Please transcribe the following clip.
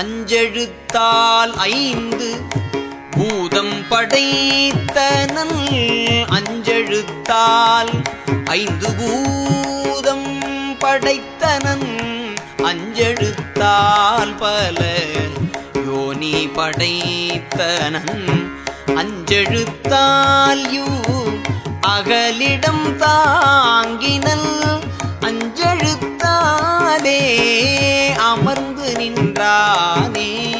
அஞ்செழுத்தால் ஐந்து பூதம் படைத்தனல் அஞ்செழுத்தால் ஐந்து பூதம் படைத்தனன் அஞ்செழுத்தால் பல யோனி படைத்தனன் அஞ்செழுத்தால் யூ அகலிடம் தான் அமர்ந்து நின்றானே?